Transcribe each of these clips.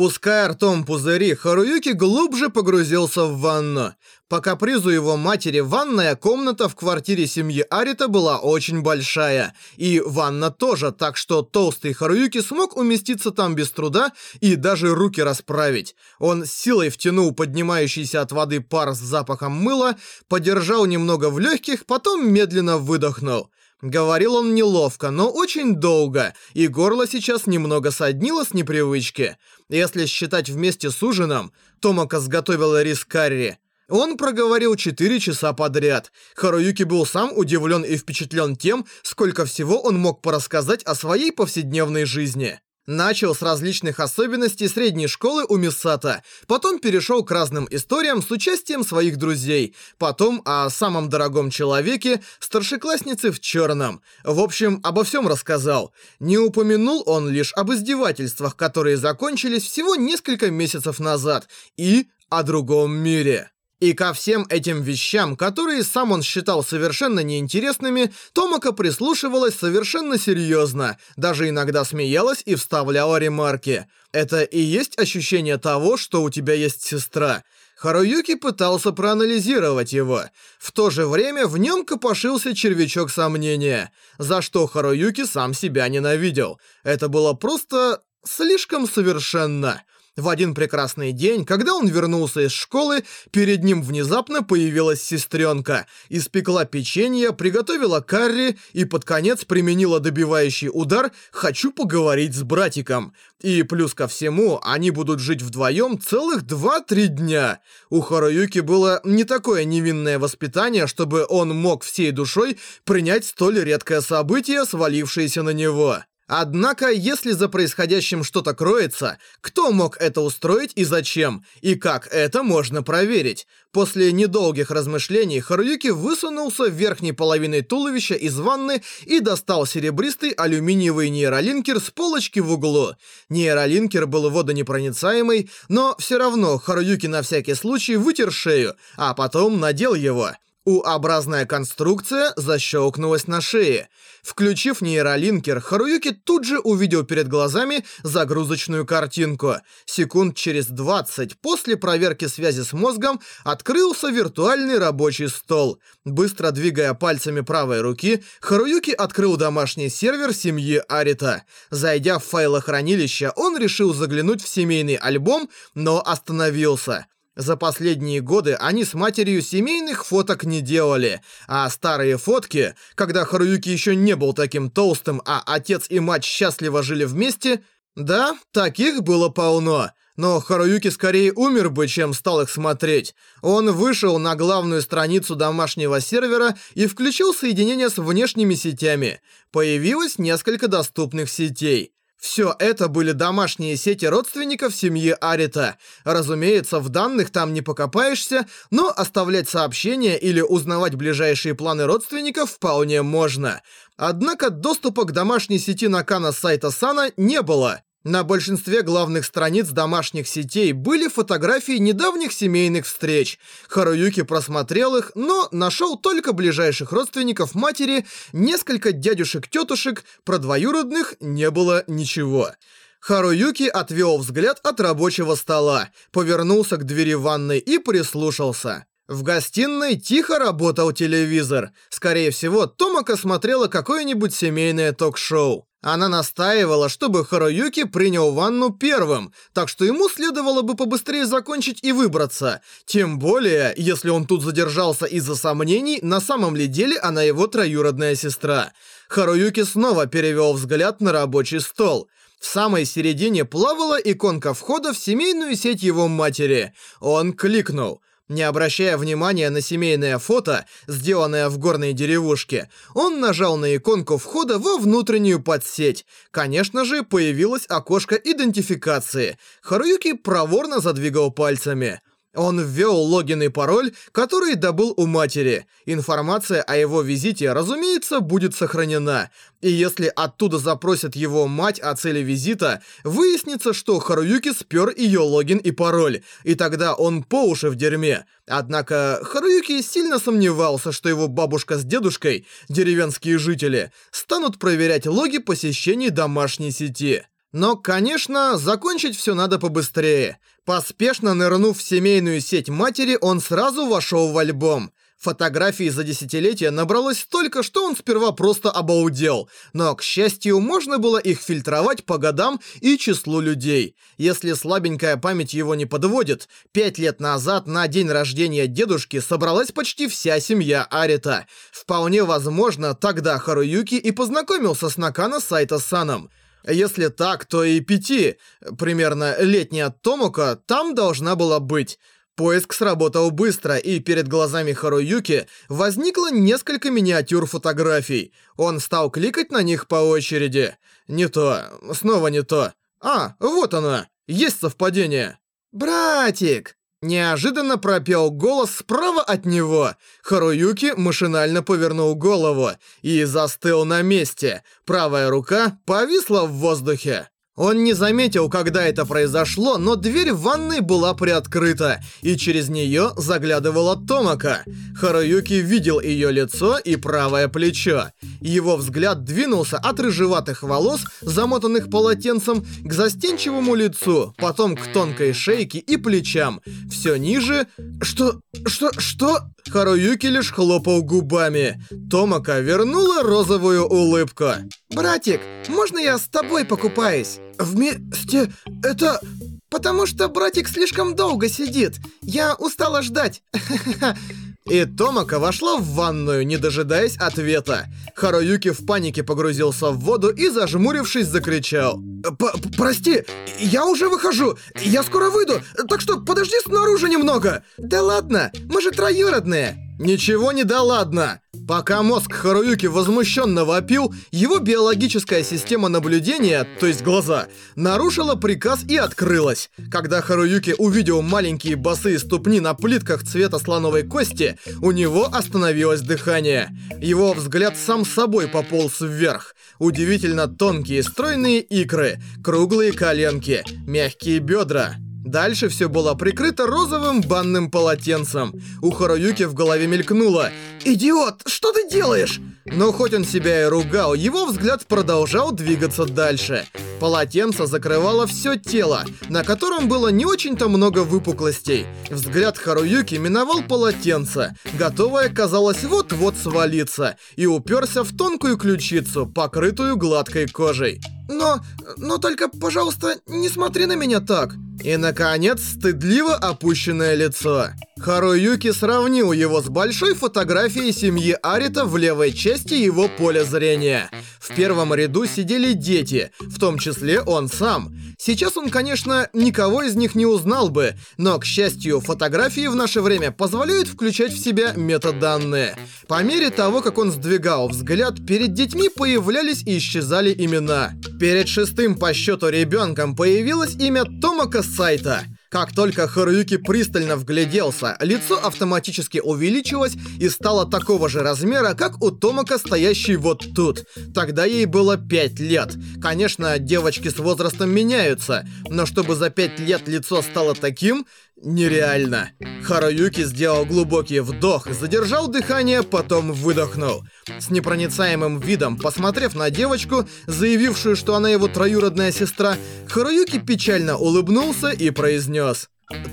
Пуская ртом пузыри, Харуюки глубже погрузился в ванну. По капризу его матери, ванная комната в квартире семьи Арита была очень большая. И ванна тоже, так что толстый Харуюки смог уместиться там без труда и даже руки расправить. Он силой втянул поднимающийся от воды пар с запахом мыла, подержал немного в легких, потом медленно выдохнул. Говорил он неловко, но очень долго, и горло сейчас немного соднило с непривычки. Если считать вместе с ужином, Томака сготовила рис карри. Он проговорил 4 часа подряд. Харуюки был сам удивлен и впечатлен тем, сколько всего он мог порассказать о своей повседневной жизни. Начал с различных особенностей средней школы у Мисата, потом перешел к разным историям с участием своих друзей, потом о самом дорогом человеке, старшекласснице в черном. В общем, обо всем рассказал. Не упомянул он лишь об издевательствах, которые закончились всего несколько месяцев назад, и о другом мире. И ко всем этим вещам, которые сам он считал совершенно неинтересными, Томака прислушивалась совершенно серьезно, даже иногда смеялась и вставляла ремарки. Это и есть ощущение того, что у тебя есть сестра. Харуюки пытался проанализировать его. В то же время в нем копошился червячок сомнения, за что Харуюки сам себя ненавидел. Это было просто слишком совершенно. В один прекрасный день, когда он вернулся из школы, перед ним внезапно появилась сестренка, испекла печенье, приготовила карри и под конец применила добивающий удар «хочу поговорить с братиком». И плюс ко всему, они будут жить вдвоем целых 2-3 дня. У Харуюки было не такое невинное воспитание, чтобы он мог всей душой принять столь редкое событие, свалившееся на него. Однако, если за происходящим что-то кроется, кто мог это устроить и зачем, и как это можно проверить? После недолгих размышлений Харуюки высунулся верхней половиной туловища из ванны и достал серебристый алюминиевый нейролинкер с полочки в углу. Нейролинкер был водонепроницаемый, но все равно Харуюки на всякий случай вытер шею, а потом надел его. У-образная конструкция защелкнулась на шее. Включив нейролинкер, Харуюки тут же увидел перед глазами загрузочную картинку. Секунд через 20 после проверки связи с мозгом открылся виртуальный рабочий стол. Быстро двигая пальцами правой руки, Харуюки открыл домашний сервер семьи Арита. Зайдя в файлохранилище, он решил заглянуть в семейный альбом, но остановился. За последние годы они с матерью семейных фоток не делали, а старые фотки, когда Харуюки еще не был таким толстым, а отец и мать счастливо жили вместе, да, таких было полно. Но Харуюки скорее умер бы, чем стал их смотреть. Он вышел на главную страницу домашнего сервера и включил соединение с внешними сетями. Появилось несколько доступных сетей. Все это были домашние сети родственников семьи Арита. Разумеется, в данных там не покопаешься, но оставлять сообщения или узнавать ближайшие планы родственников вполне можно. Однако доступа к домашней сети Накана сайта Сана не было. На большинстве главных страниц домашних сетей были фотографии недавних семейных встреч. Харуюки просмотрел их, но нашел только ближайших родственников матери, несколько дядюшек-тетушек, про двоюродных не было ничего. Харуюки отвел взгляд от рабочего стола, повернулся к двери ванной и прислушался. В гостиной тихо работал телевизор. Скорее всего, Томака смотрела какое-нибудь семейное ток-шоу. Она настаивала, чтобы Харуюки принял ванну первым, так что ему следовало бы побыстрее закончить и выбраться. Тем более, если он тут задержался из-за сомнений, на самом ли деле она его троюродная сестра. Харуюки снова перевел взгляд на рабочий стол. В самой середине плавала иконка входа в семейную сеть его матери. Он кликнул. Не обращая внимания на семейное фото, сделанное в горной деревушке, он нажал на иконку входа во внутреннюю подсеть. Конечно же, появилось окошко идентификации. Харуюки проворно задвигал пальцами. Он ввел логин и пароль, который добыл у матери. Информация о его визите, разумеется, будет сохранена. И если оттуда запросят его мать о цели визита, выяснится, что Харуюки спер ее логин и пароль, и тогда он по уши в дерьме. Однако Харуюки сильно сомневался, что его бабушка с дедушкой, деревенские жители, станут проверять логи посещений домашней сети. Но, конечно, закончить все надо побыстрее. Поспешно нырнув в семейную сеть матери, он сразу вошел в альбом. Фотографий за десятилетия набралось столько, что он сперва просто обалдел. Но, к счастью, можно было их фильтровать по годам и числу людей. Если слабенькая память его не подводит, пять лет назад на день рождения дедушки собралась почти вся семья Арита. Вполне возможно, тогда Харуюки и познакомился с Накана Сайта-саном. Если так, то и пяти, примерно летняя Томока, там должна была быть. Поиск сработал быстро, и перед глазами Харуюки возникло несколько миниатюр фотографий. Он стал кликать на них по очереди. Не то, снова не то. А, вот она, есть совпадение. «Братик!» Неожиданно пропел голос справа от него. Харуюки машинально повернул голову и застыл на месте. Правая рука повисла в воздухе. Он не заметил, когда это произошло, но дверь в ванной была приоткрыта, и через нее заглядывала Томака. Харуюки видел ее лицо и правое плечо. Его взгляд двинулся от рыжеватых волос, замотанных полотенцем, к застенчивому лицу, потом к тонкой шейке и плечам. Все ниже... Что... что... что... Харуюки лишь хлопал губами. Томака вернула розовую улыбку. «Братик, можно я с тобой покупаюсь?» «Вместе... это...» «Потому что братик слишком долго сидит. Я устала ждать. И Томака вошла в ванную, не дожидаясь ответа. Харуюки в панике погрузился в воду и, зажмурившись, закричал. П «Прости, я уже выхожу, я скоро выйду, так что подожди снаружи немного!» «Да ладно, мы же троюродные!» Ничего не да ладно! Пока мозг Харуюки возмущенно вопил, его биологическая система наблюдения, то есть глаза, нарушила приказ и открылась. Когда Харуюки увидел маленькие босые ступни на плитках цвета слоновой кости, у него остановилось дыхание. Его взгляд сам собой пополз вверх. Удивительно тонкие стройные икры, круглые коленки, мягкие бедра. Дальше все было прикрыто розовым банным полотенцем. У Харуюки в голове мелькнуло «Идиот, что ты делаешь?» Но хоть он себя и ругал, его взгляд продолжал двигаться дальше. Полотенце закрывало все тело, на котором было не очень-то много выпуклостей. Взгляд Харуюки миновал полотенце, готовое, казалось, вот-вот свалиться, и уперся в тонкую ключицу, покрытую гладкой кожей. Но... но только, пожалуйста, не смотри на меня так. И, наконец, стыдливо опущенное лицо. Харуюки сравнил его с большой фотографией семьи Арита в левой части его поля зрения. В первом ряду сидели дети, в том числе он сам. Сейчас он, конечно, никого из них не узнал бы, но, к счастью, фотографии в наше время позволяют включать в себя метаданные. По мере того, как он сдвигал взгляд, перед детьми появлялись и исчезали имена. Перед шестым по счету ребенком появилось имя Томака Сайта. Как только Харуюки пристально вгляделся, лицо автоматически увеличилось и стало такого же размера, как у Томака, стоящей вот тут. Тогда ей было 5 лет. Конечно, девочки с возрастом меняются, но чтобы за 5 лет лицо стало таким, нереально. Харуюки сделал глубокий вдох, задержал дыхание, потом выдохнул. С непроницаемым видом, посмотрев на девочку, заявившую, что она его троюродная сестра, Харуюки печально улыбнулся и произнес.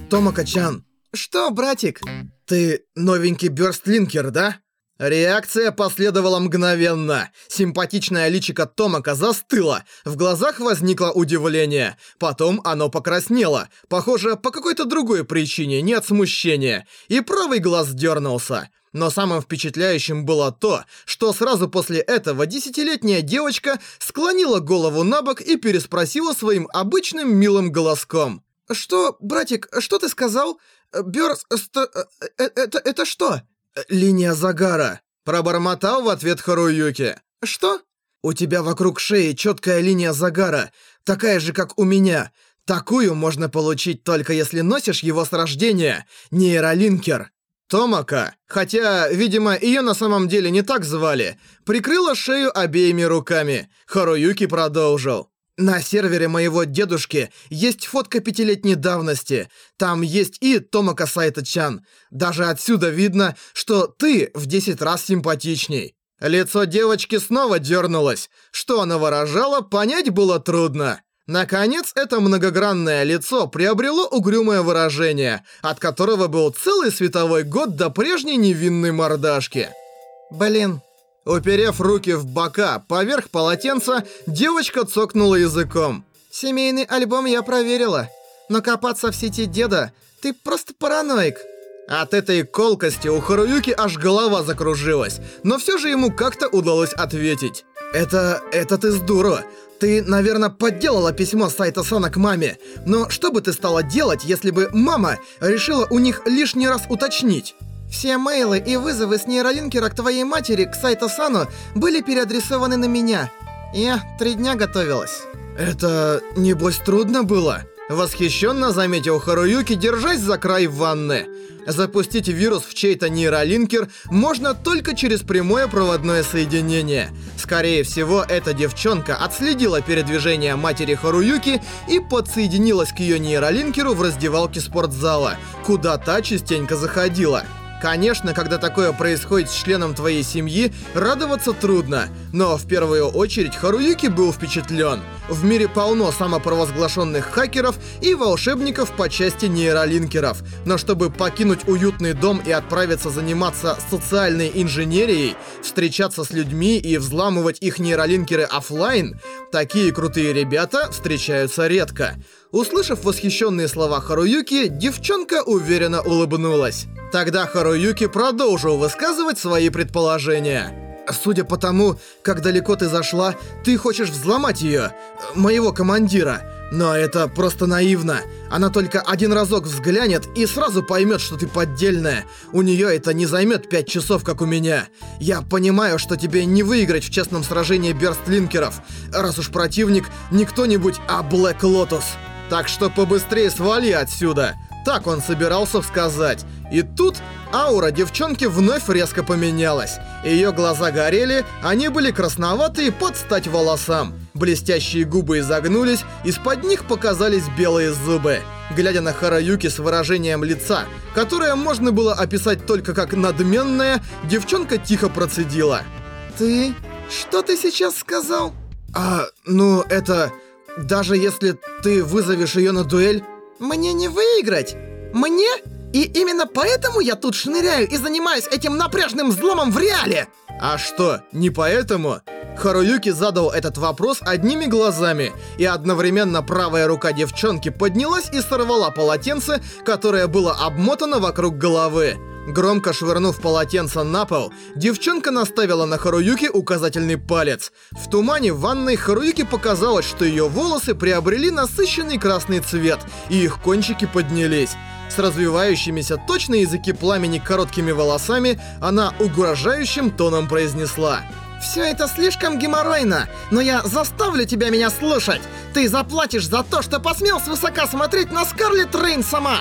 «Томака-чан». «Что, братик?» «Ты новенький бёрстлинкер, да?» Реакция последовала мгновенно. Симпатичное личико Томака застыло. В глазах возникло удивление. Потом оно покраснело. Похоже, по какой-то другой причине, не от смущения. И правый глаз дернулся. Но самым впечатляющим было то, что сразу после этого десятилетняя девочка склонила голову на бок и переспросила своим обычным милым голоском. «Что, братик, что ты сказал? Бёрс... Э, э, это... это что?» «Линия загара», — пробормотал в ответ Харуюки. «Что?» «У тебя вокруг шеи четкая линия загара, такая же, как у меня. Такую можно получить только если носишь его с рождения, нейролинкер». Томака, хотя, видимо, ее на самом деле не так звали, прикрыла шею обеими руками. Харуюки продолжил. На сервере моего дедушки есть фотка пятилетней давности. Там есть и Томака Сайта-чан. Даже отсюда видно, что ты в 10 раз симпатичней. Лицо девочки снова дернулось. Что она выражала, понять было трудно. Наконец, это многогранное лицо приобрело угрюмое выражение, от которого был целый световой год до прежней невинной мордашки. Блин. Уперев руки в бока поверх полотенца, девочка цокнула языком. Семейный альбом я проверила. Но копаться в сети деда, ты просто параноик. От этой колкости у Харуюки аж голова закружилась, но все же ему как-то удалось ответить. «Это... это ты с дуру. Ты, наверное, подделала письмо сайта Сона к маме. Но что бы ты стала делать, если бы мама решила у них лишний раз уточнить?» Все мейлы и вызовы с нейролинкера к твоей матери, к сайту Сану, были переадресованы на меня. Я три дня готовилась. Это, небось, трудно было? Восхищенно заметил Харуюки, держась за край ванны. Запустить вирус в чей-то нейролинкер можно только через прямое проводное соединение. Скорее всего, эта девчонка отследила передвижение матери Харуюки и подсоединилась к ее нейролинкеру в раздевалке спортзала, куда та частенько заходила. Конечно, когда такое происходит с членом твоей семьи, радоваться трудно, но в первую очередь Харуюки был впечатлен. В мире полно самопровозглашенных хакеров и волшебников по части нейролинкеров, но чтобы покинуть уютный дом и отправиться заниматься социальной инженерией, встречаться с людьми и взламывать их нейролинкеры офлайн, такие крутые ребята встречаются редко. Услышав восхищенные слова Харуюки, девчонка уверенно улыбнулась. Тогда Харуюки продолжил высказывать свои предположения. Судя по тому, как далеко ты зашла, ты хочешь взломать ее, моего командира. Но это просто наивно. Она только один разок взглянет и сразу поймет, что ты поддельная. У нее это не займет пять часов, как у меня. Я понимаю, что тебе не выиграть в честном сражении берстлинкеров, раз уж противник не кто-нибудь, а Блэк Лотус. Так что побыстрее свали отсюда. Так он собирался сказать. И тут аура девчонки вновь резко поменялась. Ее глаза горели, они были красноватые под стать волосам. Блестящие губы изогнулись, из-под них показались белые зубы. Глядя на Хараюки с выражением лица, которое можно было описать только как надменное, девчонка тихо процедила. «Ты? Что ты сейчас сказал?» «А, ну это... Даже если ты вызовешь ее на дуэль...» «Мне не выиграть? Мне?» И именно поэтому я тут шныряю и занимаюсь этим напряжным взломом в реале. А что, не поэтому? Харуюки задал этот вопрос одними глазами, и одновременно правая рука девчонки поднялась и сорвала полотенце, которое было обмотано вокруг головы. Громко швырнув полотенце на пол, девчонка наставила на Харуюки указательный палец. В тумане в ванной Харуюки показалось, что ее волосы приобрели насыщенный красный цвет, и их кончики поднялись. С развивающимися точно языки пламени короткими волосами она угрожающим тоном произнесла. «Все это слишком геморройно, но я заставлю тебя меня слушать! Ты заплатишь за то, что посмел свысока смотреть на Скарлетт Рейн сама!»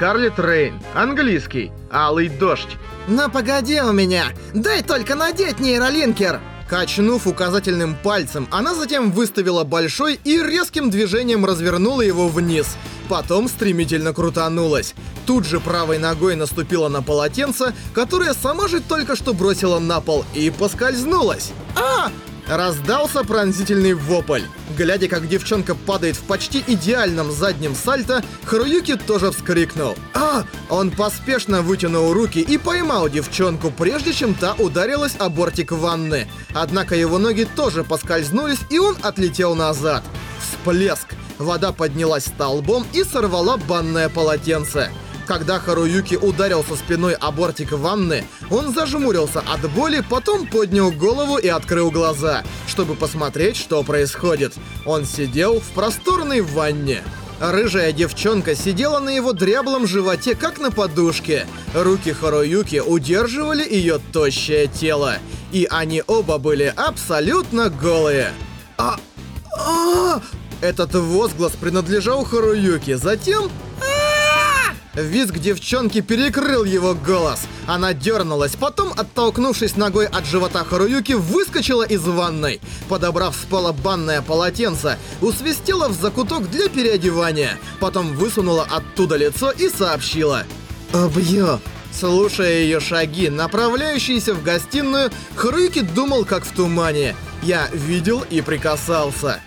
Скарлетт Рейн, английский, алый дождь. «Ну погоди у меня, дай только надеть нейролинкер!» Качнув указательным пальцем, она затем выставила большой и резким движением развернула его вниз – потом стремительно крутанулась. Тут же правой ногой наступила на полотенце, которое сама же только что бросила на пол, и поскользнулась. а Раздался пронзительный вопль. Глядя, как девчонка падает в почти идеальном заднем сальто, Харуюки тоже вскрикнул. «А!» Он поспешно вытянул руки и поймал девчонку, прежде чем та ударилась о бортик ванны. Однако его ноги тоже поскользнулись, и он отлетел назад. Всплеск! Вода поднялась столбом и сорвала банное полотенце. Когда Харуюки ударился спиной о бортик ванны, он зажмурился от боли, потом поднял голову и открыл глаза, чтобы посмотреть, что происходит. Он сидел в просторной ванне. Рыжая девчонка сидела на его дряблом животе, как на подушке. Руки Харуюки удерживали ее тощее тело. И они оба были абсолютно голые. А... а этот возглас принадлежал Харуюке. Затем... Визг девчонки перекрыл его голос. Она дернулась, потом, оттолкнувшись ногой от живота Харуюки, выскочила из ванной. Подобрав с пола банное полотенце, усвистела в закуток для переодевания. Потом высунула оттуда лицо и сообщила. «Обью!» Слушая ее шаги, направляющиеся в гостиную, Харуюки думал как в тумане. Я видел и прикасался.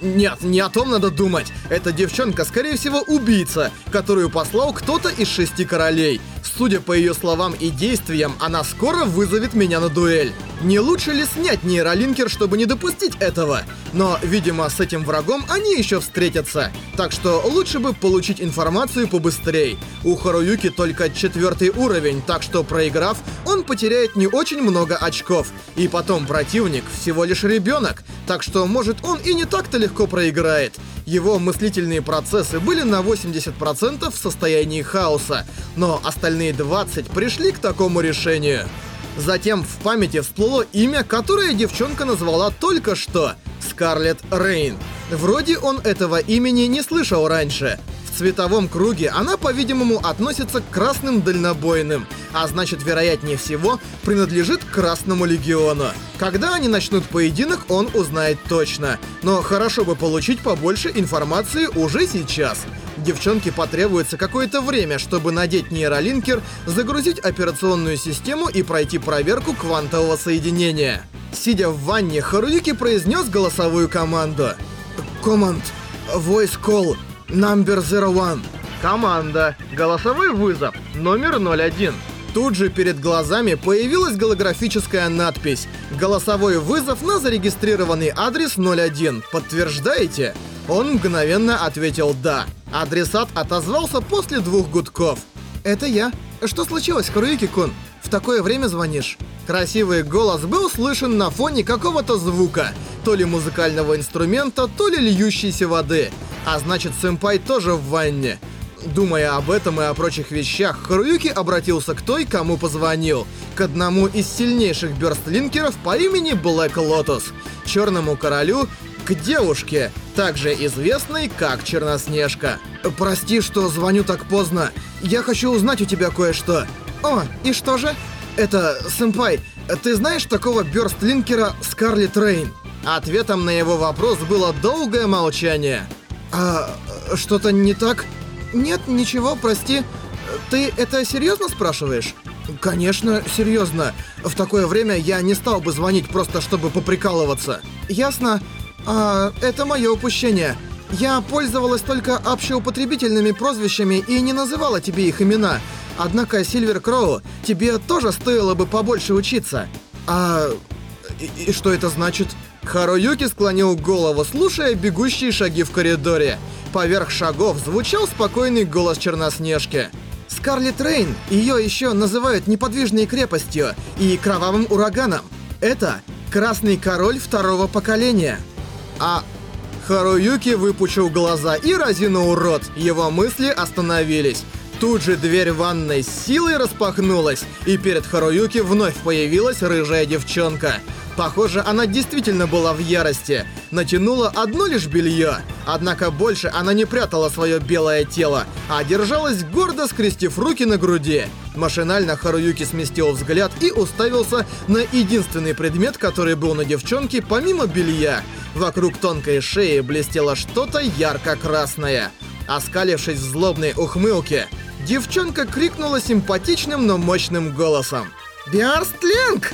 Нет, не о том надо думать. Эта девчонка, скорее всего, убийца, которую послал кто-то из шести королей. Судя по ее словам и действиям, она скоро вызовет меня на дуэль. Не лучше ли снять нейролинкер, чтобы не допустить этого? Но, видимо, с этим врагом они еще встретятся. Так что лучше бы получить информацию побыстрее. У Харуюки только четвертый уровень, так что проиграв, он потеряет не очень много очков. И потом противник всего лишь ребенок, так что может он и не так-то легко проиграет. Его мыслительные процессы были на 80% в состоянии хаоса, но остальные 20 пришли к такому решению. Затем в памяти всплыло имя, которое девчонка назвала только что — Скарлетт Рейн. Вроде он этого имени не слышал раньше. В цветовом круге она, по-видимому, относится к красным дальнобойным, а значит, вероятнее всего, принадлежит Красному Легиону. Когда они начнут поединок, он узнает точно. Но хорошо бы получить побольше информации уже сейчас. Девчонке потребуется какое-то время, чтобы надеть нейролинкер, загрузить операционную систему и пройти проверку квантового соединения. Сидя в ванне, Харуюки произнес голосовую команду. «Команд, voice call, number 01». Команда. Голосовой вызов. Номер 01. Тут же перед глазами появилась голографическая надпись «Голосовой вызов на зарегистрированный адрес 01. Подтверждаете?» Он мгновенно ответил «да». Адресат отозвался после двух гудков. «Это я. Что случилось, Харуюки-кун? В такое время звонишь?» Красивый голос был слышен на фоне какого-то звука, то ли музыкального инструмента, то ли льющейся воды. А значит, сэмпай тоже в ванне. Думая об этом и о прочих вещах, Харуюки обратился к той, кому позвонил. К одному из сильнейших бёрстлинкеров по имени Блэк Лотос. Черному королю, к девушке, также известной как Черноснежка. «Прости, что звоню так поздно. Я хочу узнать у тебя кое-что». «О, и что же?» «Это, сэмпай, ты знаешь такого бёрстлинкера Скарлетт Рейн?» Ответом на его вопрос было долгое молчание. «А что-то не так?» «Нет, ничего, прости. Ты это серьезно спрашиваешь?» «Конечно, серьезно. В такое время я не стал бы звонить просто, чтобы поприкалываться». «Ясно. А, это мое упущение. Я пользовалась только общеупотребительными прозвищами и не называла тебе их имена. Однако, Сильвер Кроу, тебе тоже стоило бы побольше учиться. А... И, и что это значит?» Харуюки склонил голову, слушая бегущие шаги в коридоре. Поверх шагов звучал спокойный голос Черноснежки. Скарлетт Рейн, ее еще называют неподвижной крепостью и кровавым ураганом. Это Красный Король второго поколения. А Харуюки выпучил глаза и разинул рот. Его мысли остановились. Тут же дверь ванной силой распахнулась, и перед Харуюки вновь появилась рыжая девчонка. Похоже, она действительно была в ярости. Натянула одно лишь белье. Однако больше она не прятала свое белое тело, а держалась гордо скрестив руки на груди. Машинально Харуюки сместил взгляд и уставился на единственный предмет, который был на девчонке помимо белья. Вокруг тонкой шеи блестело что-то ярко-красное. Оскалившись в злобной ухмылке, девчонка крикнула симпатичным, но мощным голосом. «Биарстлинг!